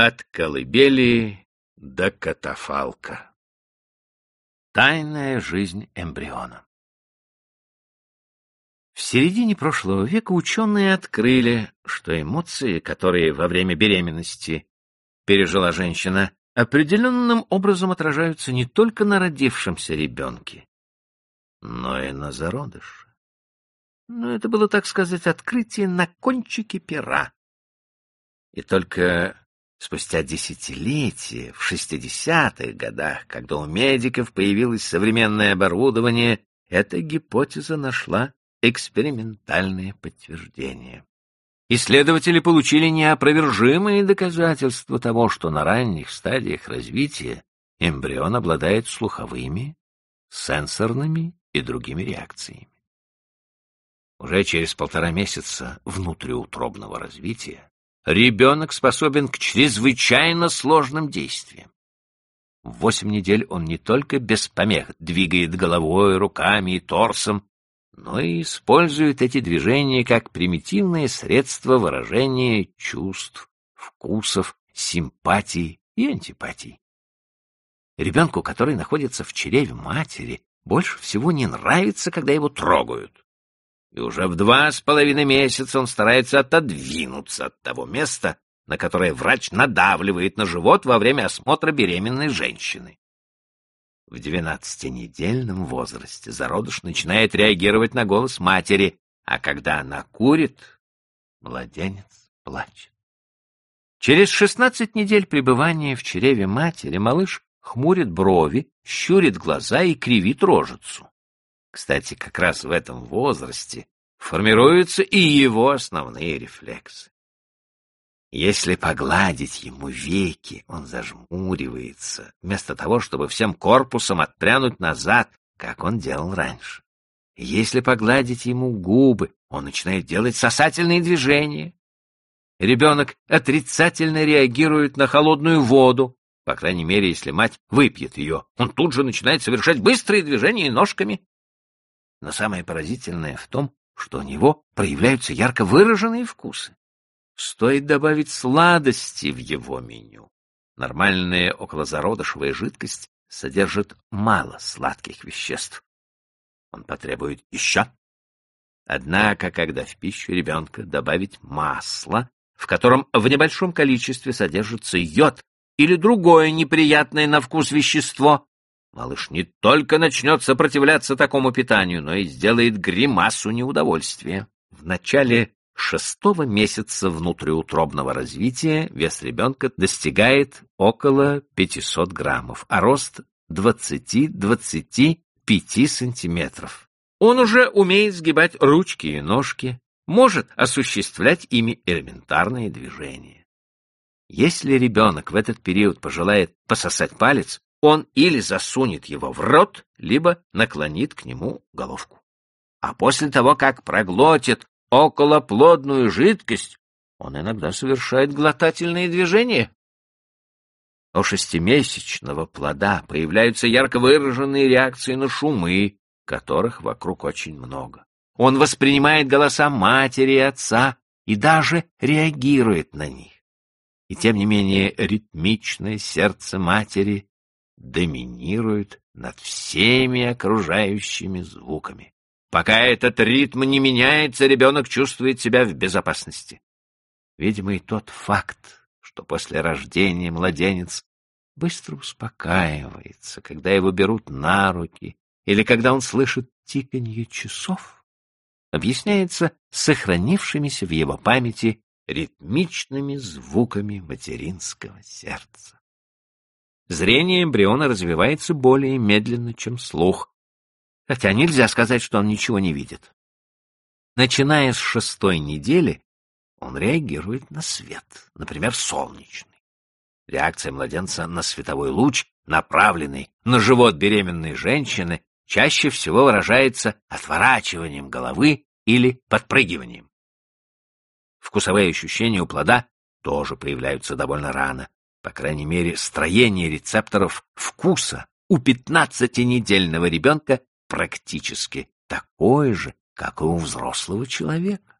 От колыбели до катафалка. Тайная жизнь эмбриона. В середине прошлого века ученые открыли, что эмоции, которые во время беременности пережила женщина, определенным образом отражаются не только на родившемся ребенке, но и на зародыше. Но это было, так сказать, открытие на кончике пера. И только спустя десятилетия, в шестидесятых годах, когда у медиков появилось современное оборудование, эта гипотеза нашла экспериментальное подтверждение. Исследователи получили неопровержимые доказательства того, что на ранних стадиях развития эмбрион обладает слуховыми, сенсорными и другими реакциями. Уже через полтора месяца внутриутробного развития ребенок способен к чрезвычайно сложным действиям. В восемь недель он не только без помех двигает головой, руками и торсом, но и используют эти движения как примитивные средства выражения чувств, вкусов, симпатий и антипатий. Ребенку, который находится в чреве матери, больше всего не нравится, когда его трогают. И уже в два с половиной месяца он старается отодвинуться от того места, на которое врач надавливает на живот во время осмотра беременной женщины. В двенадцатинедельном возрасте зародыш начинает реагировать на голос матери, а когда она курит, младенец плачет. Через шестнадцать недель пребывания в чреве матери малыш хмурит брови, щурит глаза и кривит рожицу. Кстати, как раз в этом возрасте формируются и его основные рефлексы. Если погладить ему веки, он зажмуривается, вместо того, чтобы всем корпусом отпрянуть назад, как он делал раньше. Если погладить ему губы, он начинает делать сосательные движения. Ребенок отрицательно реагирует на холодную воду, по крайней мере, если мать выпьет ее. Он тут же начинает совершать быстрые движения ножками. Но самое поразительное в том, что у него проявляются ярко выраженные вкусы. Стоит добавить сладости в его меню. Нормальная околозародышевая жидкость содержит мало сладких веществ. Он потребует еще. Однако, когда в пищу ребенка добавить масло, в котором в небольшом количестве содержится йод или другое неприятное на вкус вещество, малыш не только начнет сопротивляться такому питанию, но и сделает гримасу неудовольствия. В начале шестого месяца внутриутробного развития вес ребенка достигает около 500 граммов, а рост 20-25 сантиметров. Он уже умеет сгибать ручки и ножки, может осуществлять ими элементарные движения. Если ребенок в этот период пожелает пососать палец, он или засунет его в рот, либо наклонит к нему головку. А после того, как проглотит околоплодную жидкость, он иногда совершает глотательные движения. У шестимесячного плода появляются ярко выраженные реакции на шумы, которых вокруг очень много. Он воспринимает голоса матери и отца и даже реагирует на них. И тем не менее ритмичное сердце матери доминирует над всеми окружающими звуками. Пока этот ритм не меняется, ребенок чувствует себя в безопасности. Видимо, и тот факт, что после рождения младенец быстро успокаивается, когда его берут на руки или когда он слышит тиканье часов, объясняется сохранившимися в его памяти ритмичными звуками материнского сердца. Зрение эмбриона развивается более медленно, чем слух, хотя нельзя сказать, что он ничего не видит. Начиная с шестой недели, он реагирует на свет, например, солнечный. Реакция младенца на световой луч, направленный на живот беременной женщины, чаще всего выражается отворачиванием головы или подпрыгиванием. Вкусовые ощущения у плода тоже появляются довольно рано. По крайней мере, строение рецепторов вкуса у пятнадцатинедельного ребенка практически такой же, как и у взрослого человека.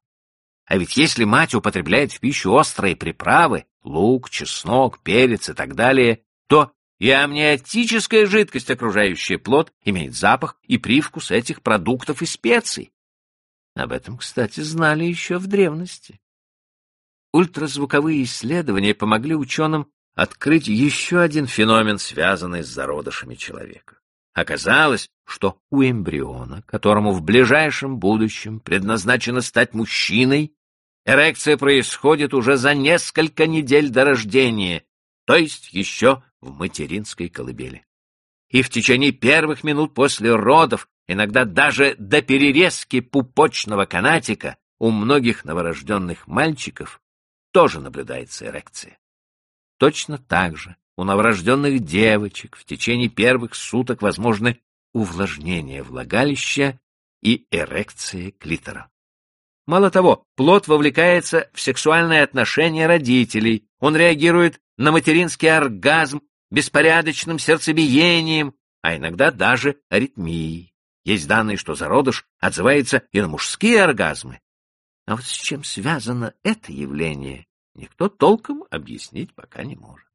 А ведь если мать употребляет в пищу острые приправы, лук, чеснок, перец и так далее, то и амниотическая жидкость, окружающая плод, имеет запах и привкус этих продуктов и специй. Об этом, кстати, знали еще в древности. Ультразвуковые исследования помогли ученым открыть еще один феномен, связанный с зародышами человека. Оказалось, что у эмбриона, которому в ближайшем будущем предназначено стать мужчиной, эрекция происходит уже за несколько недель до рождения, то есть еще в материнской колыбели. И в течение первых минут после родов, иногда даже до перерезки пупочного канатика, у многих новорожденных мальчиков тоже наблюдается эрекция. Точно так же у новорожденных девочек в течение первых суток возможны увлажнение влагалища и эрекция клитора. Мало того, плод вовлекается в сексуальные отношения родителей, он реагирует на материнский оргазм беспорядочным сердцебиением, а иногда даже аритмией. Есть данные, что зародыш отзывается и на мужские оргазмы. А вот с чем связано это явление, никто толком объяснить пока не может.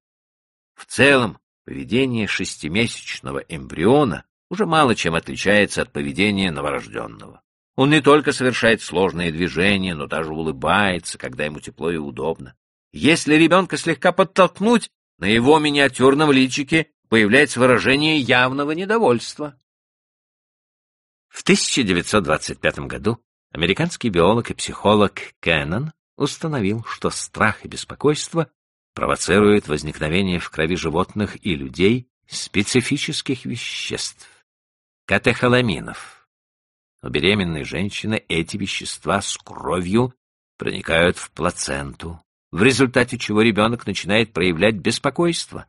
В целом, поведение шестимесячного эмбриона уже мало чем отличается от поведения новорожденного. Он не только совершает сложные движения, но даже улыбается, когда ему тепло и удобно. Если ребенка слегка подтолкнуть, на его миниатюрном личике появляется выражение явного недовольства. В 1925 году американский биолог и психолог Кеннон установил, что страх и беспокойство провоцируют возникновение в крови животных и людей специфических веществ – катехоламинов. У беременной женщины эти вещества с кровью проникают в плаценту, в результате чего ребенок начинает проявлять беспокойство.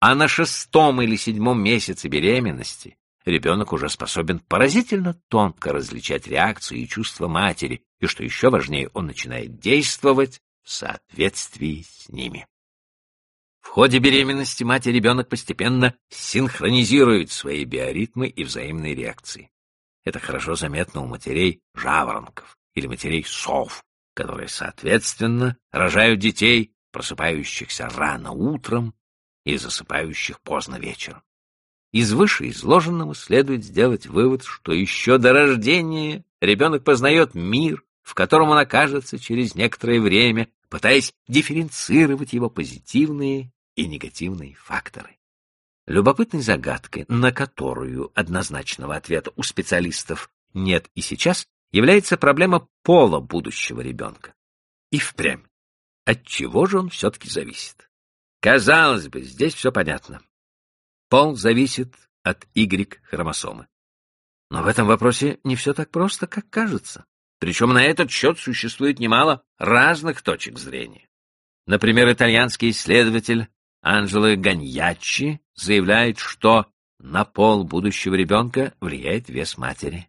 А на шестом или седьмом месяце беременности ребенок уже способен поразительно тонко различать реакции и чувства матери, и, что еще важнее, он начинает действовать в соответствии с ними. В ходе беременности мать и ребенок постепенно синхронизируют свои биоритмы и взаимные реакции. Это хорошо заметно у матерей жаворонков или матерей сов, которые, соответственно, рожают детей, просыпающихся рано утром и засыпающих поздно вечером. Из вышеизложенного следует сделать вывод, что еще до рождения ребенок познает мир, в котором он окажется через некоторое время, пытаясь дифференцировать его позитивные и негативные факторы. Любопытной загадкой, на которую однозначного ответа у специалистов нет и сейчас, является проблема пола будущего ребенка. И впрямь. От чего же он все-таки зависит? Казалось бы, здесь все понятно. Пол зависит от Y-хромосомы. Но в этом вопросе не все так просто, как кажется. Причем на этот счет существует немало разных точек зрения. Например, итальянский исследователь Анджело Ганьяччи заявляет, что на пол будущего ребенка влияет вес матери.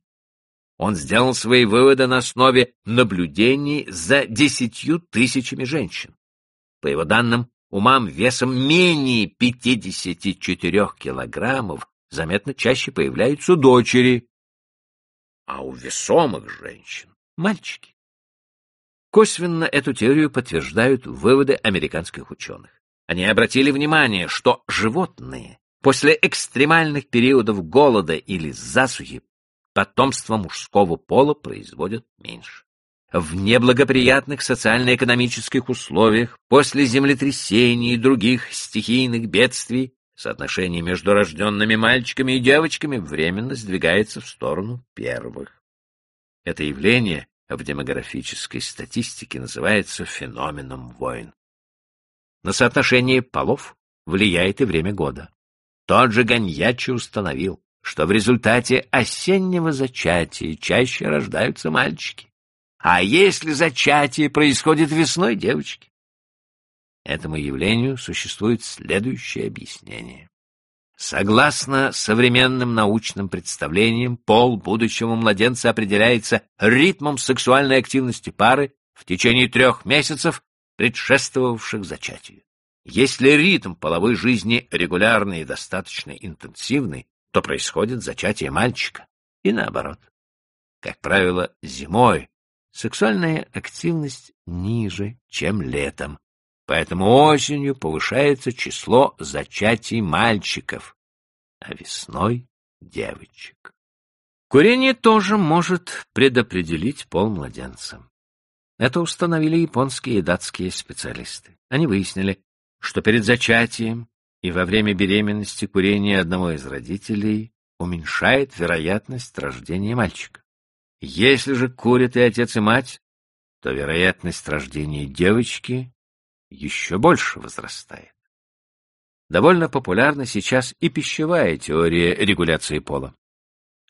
Он сделал свои выводы на основе наблюдений за десятью тысячами женщин. По его данным, у мам весом менее 54 килограммов заметно чаще появляются дочери, а у весомых женщин — мальчики. Косвенно эту теорию подтверждают выводы американских ученых. Они обратили внимание, что животные после экстремальных периодов голода или засухи потомство мужского пола производят меньше. В неблагоприятных социально-экономических условиях, после землетрясений и других стихийных бедствий, соотношение между рожденными мальчиками и девочками временно сдвигается в сторону первых. Это явление в демографической статистике называется феноменом войн. На соотношение полов влияет и время года. Тот же Ганьячи установил, что в результате осеннего зачатия чаще рождаются мальчики. А если зачатие происходит весной, девочки? Этому явлению существует следующее объяснение. Согласно современным научным представлениям, пол будущего младенца определяется ритмом сексуальной активности пары в течение трех месяцев, предшествовавших зачатию. Если ритм половой жизни регулярный и достаточно интенсивный, то происходит зачатие мальчика, и наоборот. Как правило, зимой сексуальная активность ниже, чем летом, поэтому осенью повышается число зачатий мальчиков, а весной — девочек. Курение тоже может предопределить пол младенца. Это установили японские и датские специалисты. Они выяснили, что перед зачатием и во время беременности курение одного из родителей уменьшает вероятность рождения мальчика. Если же курят и отец, и мать, то вероятность рождения девочки еще больше возрастает. Довольно популярна сейчас и пищевая теория регуляции пола.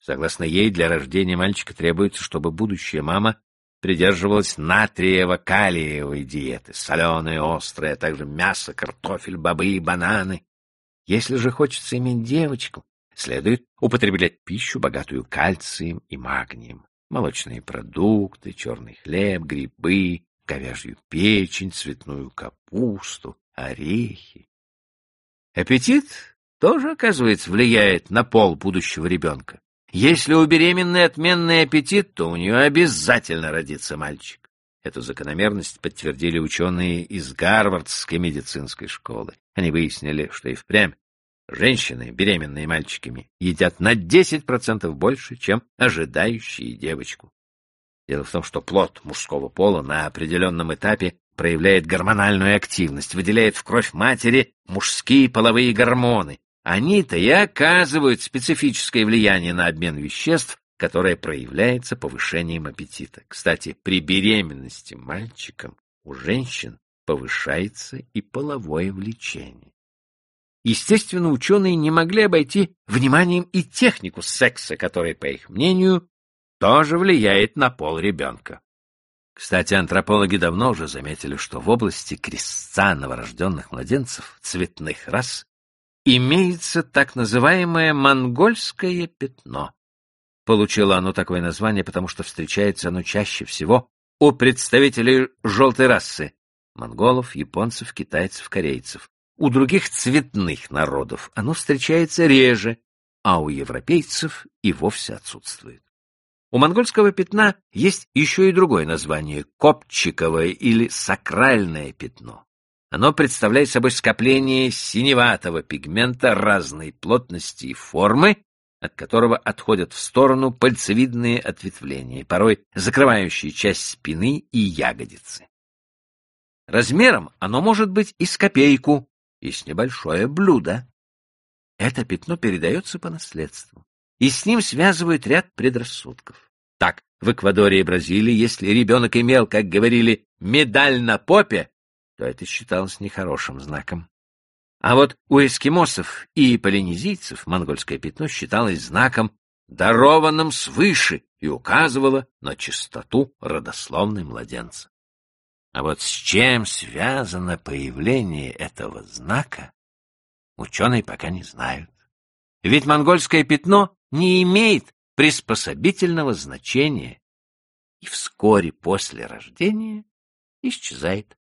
Согласно ей, для рождения мальчика требуется, чтобы будущая мама придерживалась натриево-калиевой диеты, соленые, острые, а также мясо, картофель, бобы и бананы. Если же хочется иметь девочку, следует употреблять пищу, богатую кальцием и магнием, молочные продукты, черный хлеб, грибы, говяжью печень, цветную капусту, орехи. Аппетит тоже, оказывается, влияет на пол будущего ребенка. Если у беременной отменный аппетит, то у нее обязательно родится мальчик. Эту закономерность подтвердили ученые из Гарвардской медицинской школы. Они выяснили, что и впрямь женщины, беременные мальчиками, едят на 10% больше, чем ожидающие девочку. Дело в том, что плод мужского пола на определенном этапе проявляет гормональную активность, выделяет в кровь матери мужские половые гормоны, они-то и оказывают специфическое влияние на обмен веществ, которое проявляется повышением аппетита. Кстати, при беременности мальчиком у женщин повышается и половое влечение. Естественно, ученые не могли обойти вниманием и технику секса, которая, по их мнению, тоже влияет на пол ребенка. Кстати, антропологи давно уже заметили, что в области крестца новорожденных младенцев цветных рас имеется так называемое монгольское пятно. Получило оно такое название, потому что встречается оно чаще всего у представителей желтой расы — монголов, японцев, китайцев, корейцев. У других цветных народов оно встречается реже, а у европейцев и вовсе отсутствует. У монгольского пятна есть еще и другое название — копчиковое или сакральное пятно. Оно представляет собой скопление синеватого пигмента разной плотности и формы, от которого отходят в сторону пальцевидные ответвления, порой закрывающие часть спины и ягодицы. Размером оно может быть и с копейку, и небольшое блюдо. Это пятно передается по наследству, и с ним связывают ряд предрассудков. Так, в Эквадоре и Бразилии, если ребенок имел, как говорили, медаль на попе, то это считалось нехорошим знаком. А вот у эскимосов и полинезийцев монгольское пятно считалось знаком, дарованным свыше, и указывало на чистоту родословной младенца. А вот с чем связано появление этого знака, ученые пока не знают. Ведь монгольское пятно не имеет приспособительного значения и вскоре после рождения исчезает.